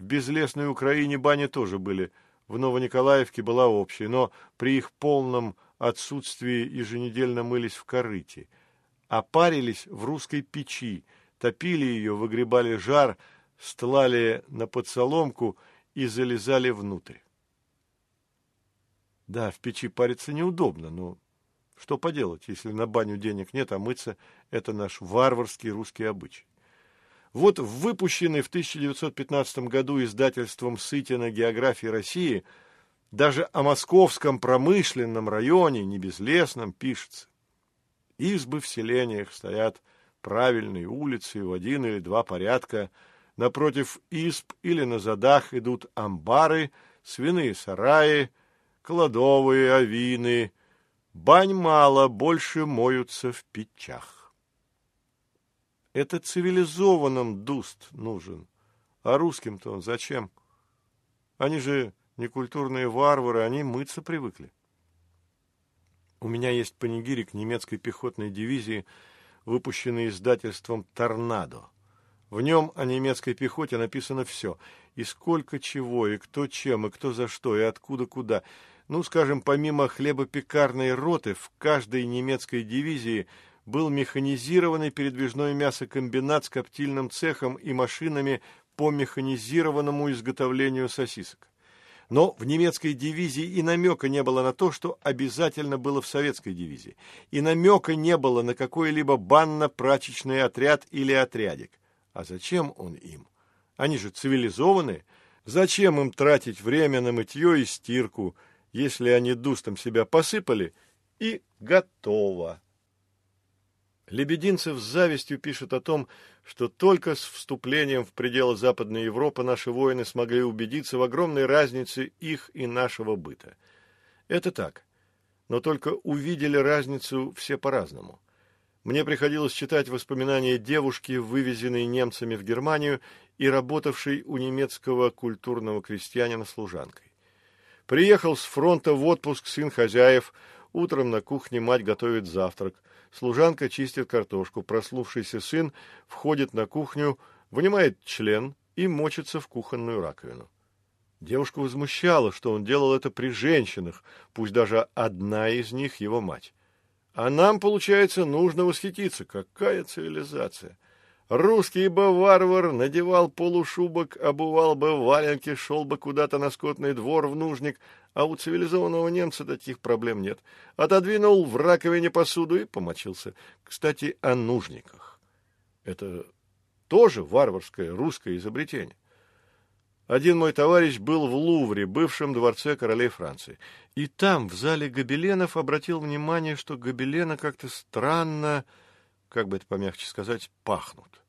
Speaker 1: В безлесной Украине бани тоже были. В Новониколаевке была общая, но при их полном отсутствии еженедельно мылись в корыте. А парились в русской печи, топили ее, выгребали жар, стлали на подсоломку и залезали внутрь. Да, в печи париться неудобно, но что поделать, если на баню денег нет, а мыться – это наш варварский русский обычай. Вот в выпущенной в 1915 году издательством Сытина «Географии России» даже о московском промышленном районе, не безлесном, пишется. Избы в селениях стоят правильные улицы в один или два порядка. Напротив изб или на задах идут амбары, свиные сараи, кладовые, авины. Бань мало, больше моются в печах. Это цивилизованным дуст нужен. А русским-то он зачем? Они же не культурные варвары, они мыться привыкли. У меня есть панигирик немецкой пехотной дивизии, выпущенный издательством «Торнадо». В нем о немецкой пехоте написано все. И сколько чего, и кто чем, и кто за что, и откуда куда. Ну, скажем, помимо хлебопекарной роты, в каждой немецкой дивизии – был механизированный передвижной мясокомбинат с коптильным цехом и машинами по механизированному изготовлению сосисок. Но в немецкой дивизии и намека не было на то, что обязательно было в советской дивизии. И намека не было на какой-либо банно-прачечный отряд или отрядик. А зачем он им? Они же цивилизованные. Зачем им тратить время на мытье и стирку, если они дустом себя посыпали и готово? Лебединцев с завистью пишет о том, что только с вступлением в пределы Западной Европы наши воины смогли убедиться в огромной разнице их и нашего быта. Это так, но только увидели разницу все по-разному. Мне приходилось читать воспоминания девушки, вывезенной немцами в Германию и работавшей у немецкого культурного крестьянина служанкой. Приехал с фронта в отпуск сын хозяев, Утром на кухне мать готовит завтрак. Служанка чистит картошку. Проснувшийся сын входит на кухню, вынимает член и мочится в кухонную раковину. Девушку возмущало, что он делал это при женщинах, пусть даже одна из них его мать. А нам, получается, нужно восхититься. Какая цивилизация! Русский бы варвар надевал полушубок, обувал бы валенки, шел бы куда-то на скотный двор в нужник, а у цивилизованного немца таких проблем нет. Отодвинул в раковине посуду и помочился. Кстати, о нужниках. Это тоже варварское русское изобретение. Один мой товарищ был в Лувре, бывшем дворце королей Франции. И там, в зале гобеленов, обратил внимание, что гобелены как-то странно, как бы это помягче сказать, пахнут.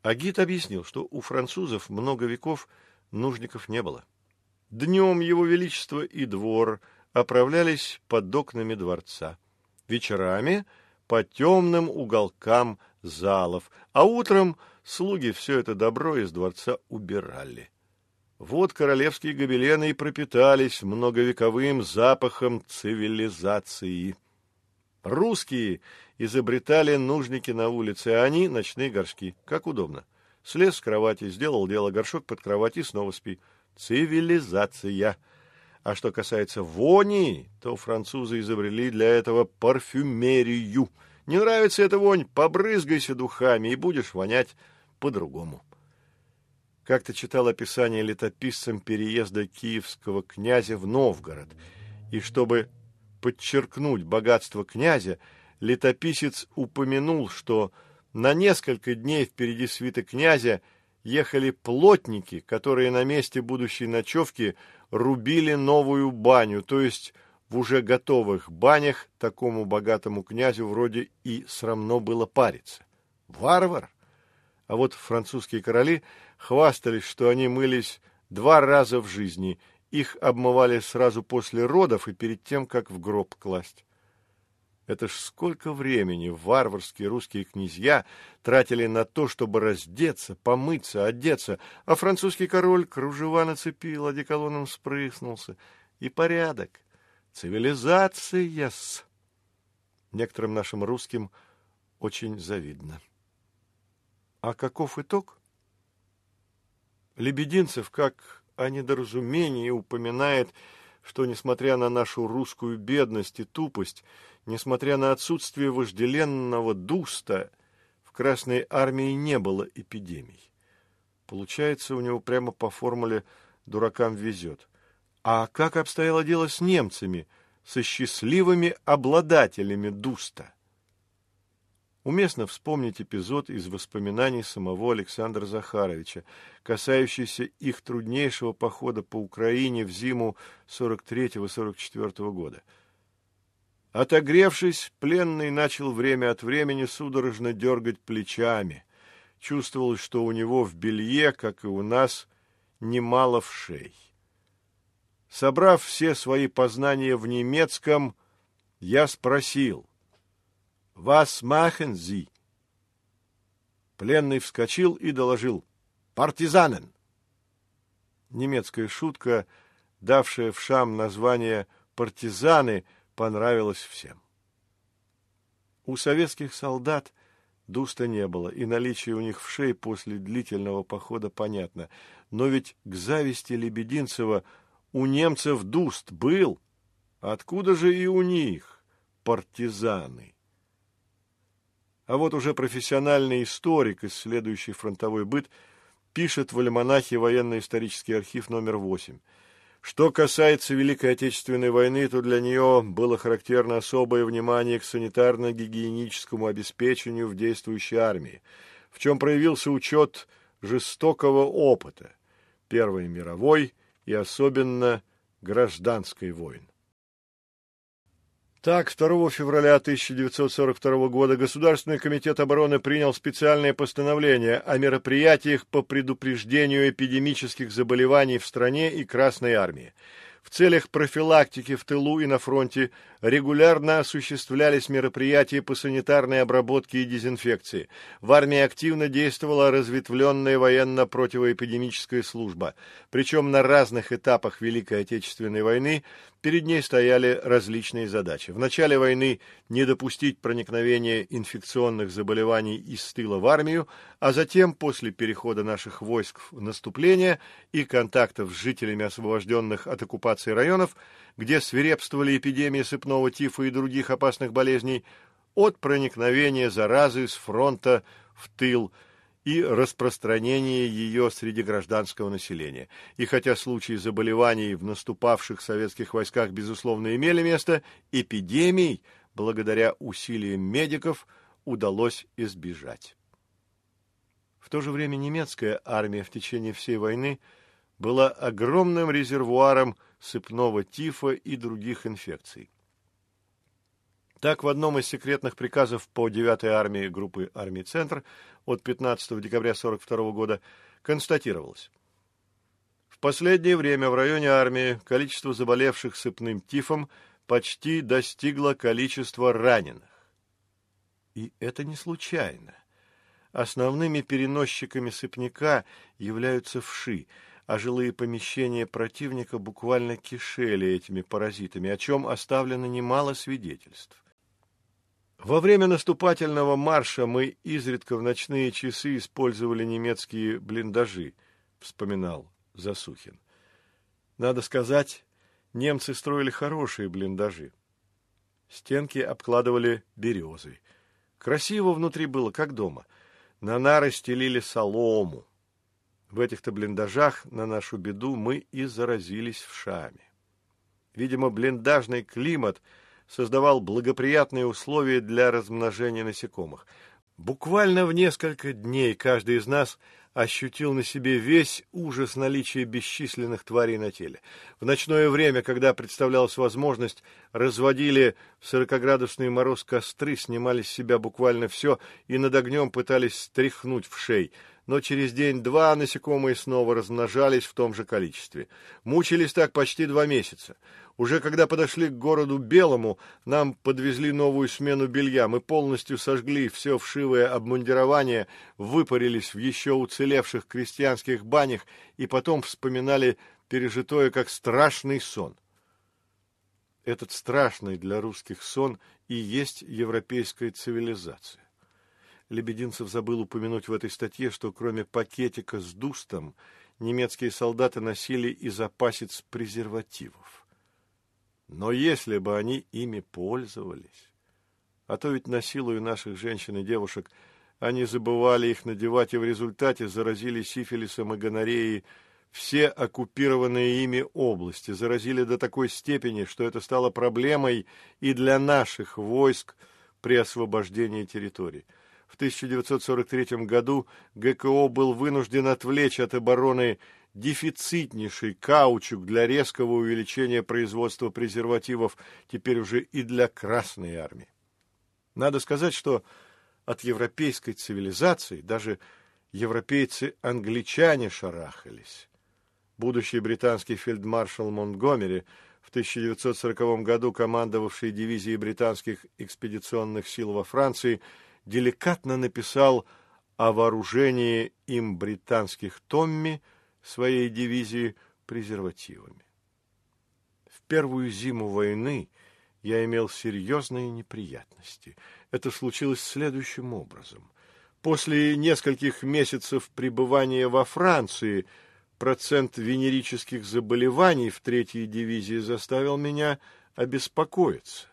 Speaker 1: Агит объяснил, что у французов много веков нужников не было. Днем его величество и двор оправлялись под окнами дворца. Вечерами — по темным уголкам залов, а утром слуги все это добро из дворца убирали. Вот королевские гобелены и пропитались многовековым запахом цивилизации. Русские изобретали нужники на улице, а они — ночные горшки. Как удобно. Слез с кровати, сделал дело, горшок под кровать и снова спи. Цивилизация. А что касается вони, то французы изобрели для этого парфюмерию. Не нравится эта вонь, побрызгайся духами, и будешь вонять по-другому. Как-то читал описание летописцам переезда киевского князя в Новгород, и чтобы подчеркнуть богатство князя, летописец упомянул, что на несколько дней впереди свита князя ехали плотники, которые на месте будущей ночевки рубили новую баню, то есть в уже готовых банях такому богатому князю вроде и срамно было париться. Варвар! А вот французские короли хвастались, что они мылись два раза в жизни. Их обмывали сразу после родов и перед тем, как в гроб класть. Это ж сколько времени варварские русские князья тратили на то, чтобы раздеться, помыться, одеться, а французский король кружева нацепил, одеколоном спрыснулся. И порядок. Цивилизация-с. Некоторым нашим русским очень завидно. А каков итог? Лебединцев, как о недоразумении, упоминает, что, несмотря на нашу русскую бедность и тупость, Несмотря на отсутствие вожделенного дуста, в Красной армии не было эпидемий. Получается, у него прямо по формуле «дуракам везет». А как обстояло дело с немцами, со счастливыми обладателями дуста? Уместно вспомнить эпизод из воспоминаний самого Александра Захаровича, касающийся их труднейшего похода по Украине в зиму 43-44 года – Отогревшись, пленный начал время от времени судорожно дергать плечами. Чувствовалось, что у него в белье, как и у нас, немало вшей. Собрав все свои познания в немецком, я спросил, «Вас machen Sie?» Пленный вскочил и доложил, «Партизанен!» Немецкая шутка, давшая в шам название «партизаны», — понравилось всем. У советских солдат дуста не было, и наличие у них вшей после длительного похода понятно. Но ведь к зависти Лебединцева у немцев дуст был. Откуда же и у них партизаны? А вот уже профессиональный историк, исследующий фронтовой быт, пишет в альманахе «Военно-исторический архив номер 8». Что касается Великой Отечественной войны, то для нее было характерно особое внимание к санитарно-гигиеническому обеспечению в действующей армии, в чем проявился учет жестокого опыта Первой мировой и особенно гражданской войны. Так, 2 февраля 1942 года Государственный комитет обороны принял специальное постановление о мероприятиях по предупреждению эпидемических заболеваний в стране и Красной армии. В целях профилактики в тылу и на фронте регулярно осуществлялись мероприятия по санитарной обработке и дезинфекции. В армии активно действовала разветвленная военно-противоэпидемическая служба. Причем на разных этапах Великой Отечественной войны перед ней стояли различные задачи. В начале войны не допустить проникновения инфекционных заболеваний из тыла в армию, а затем, после перехода наших войск в наступление и контактов с жителями освобожденных от оккупации районов, где свирепствовали эпидемии сыпного тифа и других опасных болезней, от проникновения заразы с фронта в тыл и распространения ее среди гражданского населения. И хотя случаи заболеваний в наступавших советских войсках, безусловно, имели место, эпидемий, благодаря усилиям медиков, удалось избежать. В то же время немецкая армия в течение всей войны была огромным резервуаром сыпного тифа и других инфекций. Так, в одном из секретных приказов по 9-й армии группы армий «Центр» от 15 декабря 1942 года констатировалось. В последнее время в районе армии количество заболевших сыпным тифом почти достигло количества раненых. И это не случайно. Основными переносчиками сыпняка являются вши – а жилые помещения противника буквально кишели этими паразитами, о чем оставлено немало свидетельств. Во время наступательного марша мы изредка в ночные часы использовали немецкие блиндажи, вспоминал Засухин. Надо сказать, немцы строили хорошие блиндажи. Стенки обкладывали березой. Красиво внутри было, как дома. На нары стелили солому. В этих-то блиндажах, на нашу беду, мы и заразились вшами. Видимо, блиндажный климат создавал благоприятные условия для размножения насекомых. Буквально в несколько дней каждый из нас ощутил на себе весь ужас наличия бесчисленных тварей на теле. В ночное время, когда представлялась возможность, разводили в сорокоградусный мороз костры, снимали с себя буквально все и над огнем пытались стряхнуть в шей – но через день-два насекомые снова размножались в том же количестве. Мучились так почти два месяца. Уже когда подошли к городу Белому, нам подвезли новую смену белья. Мы полностью сожгли все вшивое обмундирование, выпарились в еще уцелевших крестьянских банях и потом вспоминали пережитое как страшный сон. Этот страшный для русских сон и есть европейская цивилизация. Лебединцев забыл упомянуть в этой статье, что кроме пакетика с дустом, немецкие солдаты носили и запасец презервативов. Но если бы они ими пользовались, а то ведь насилуя наших женщин и девушек, они забывали их надевать и в результате заразили сифилисом и гонореей все оккупированные ими области, заразили до такой степени, что это стало проблемой и для наших войск при освобождении территорий в 1943 году ГКО был вынужден отвлечь от обороны дефицитнейший каучук для резкого увеличения производства презервативов теперь уже и для Красной Армии. Надо сказать, что от европейской цивилизации даже европейцы-англичане шарахались. Будущий британский фельдмаршал Монтгомери, в 1940 году командовавший дивизией британских экспедиционных сил во Франции, деликатно написал о вооружении им британских Томми своей дивизии презервативами. В первую зиму войны я имел серьезные неприятности. Это случилось следующим образом. После нескольких месяцев пребывания во Франции процент венерических заболеваний в третьей дивизии заставил меня обеспокоиться.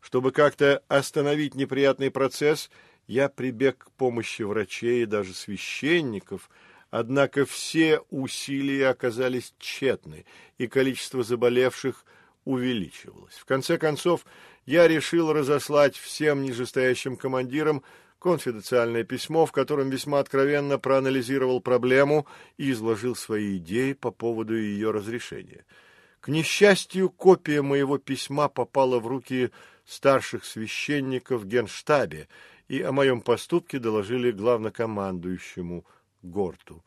Speaker 1: Чтобы как-то остановить неприятный процесс – я прибег к помощи врачей и даже священников, однако все усилия оказались тщетны, и количество заболевших увеличивалось. В конце концов, я решил разослать всем нижестоящим командирам конфиденциальное письмо, в котором весьма откровенно проанализировал проблему и изложил свои идеи по поводу ее разрешения. К несчастью, копия моего письма попала в руки старших священников в Генштабе, и о моем поступке доложили главнокомандующему Горту.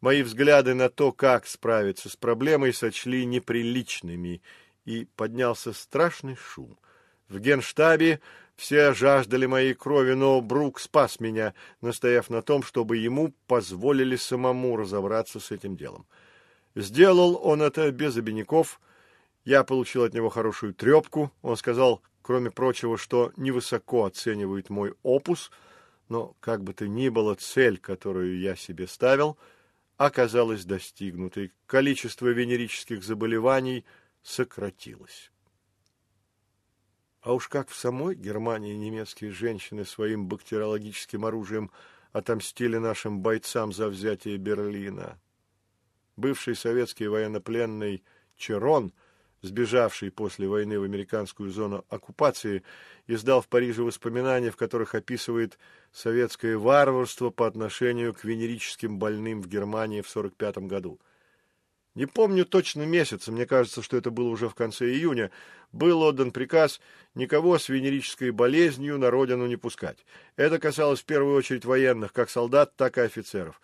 Speaker 1: Мои взгляды на то, как справиться с проблемой, сочли неприличными, и поднялся страшный шум. В генштабе все жаждали моей крови, но Брук спас меня, настояв на том, чтобы ему позволили самому разобраться с этим делом. Сделал он это без обиняков. Я получил от него хорошую трепку. Он сказал, кроме прочего, что невысоко оценивает мой опус, но, как бы то ни было, цель, которую я себе ставил — оказалась достигнутой. Количество венерических заболеваний сократилось. А уж как в самой Германии немецкие женщины своим бактериологическим оружием отомстили нашим бойцам за взятие Берлина. Бывший советский военнопленный Черон – сбежавший после войны в американскую зону оккупации, издал в Париже воспоминания, в которых описывает советское варварство по отношению к венерическим больным в Германии в 1945 году. Не помню точно месяца, мне кажется, что это было уже в конце июня, был отдан приказ никого с венерической болезнью на родину не пускать. Это касалось в первую очередь военных, как солдат, так и офицеров.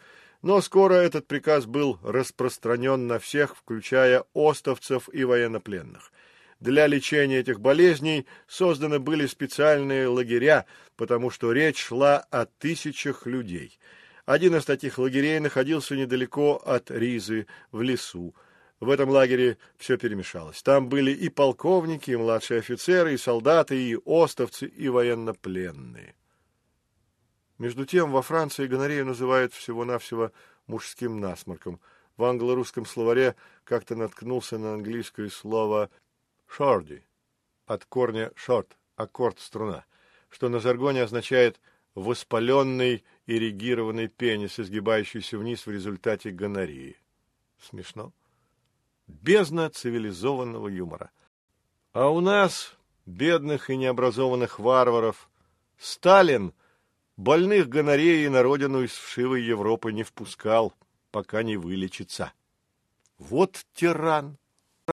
Speaker 1: Но скоро этот приказ был распространен на всех, включая остовцев и военнопленных. Для лечения этих болезней созданы были специальные лагеря, потому что речь шла о тысячах людей. Один из таких лагерей находился недалеко от Ризы, в лесу. В этом лагере все перемешалось. Там были и полковники, и младшие офицеры, и солдаты, и остовцы, и военнопленные. Между тем, во Франции гонорею называют всего-навсего мужским насморком. В англо-русском словаре как-то наткнулся на английское слово «шорди» от корня «шорт» — аккорд струна, что на жаргоне означает «воспаленный ирригированный пенис, изгибающийся вниз в результате гонореи». Смешно. Бездна цивилизованного юмора. А у нас, бедных и необразованных варваров, Сталин — Больных гонореей на родину из вшивой Европы не впускал, пока не вылечится. Вот тиран!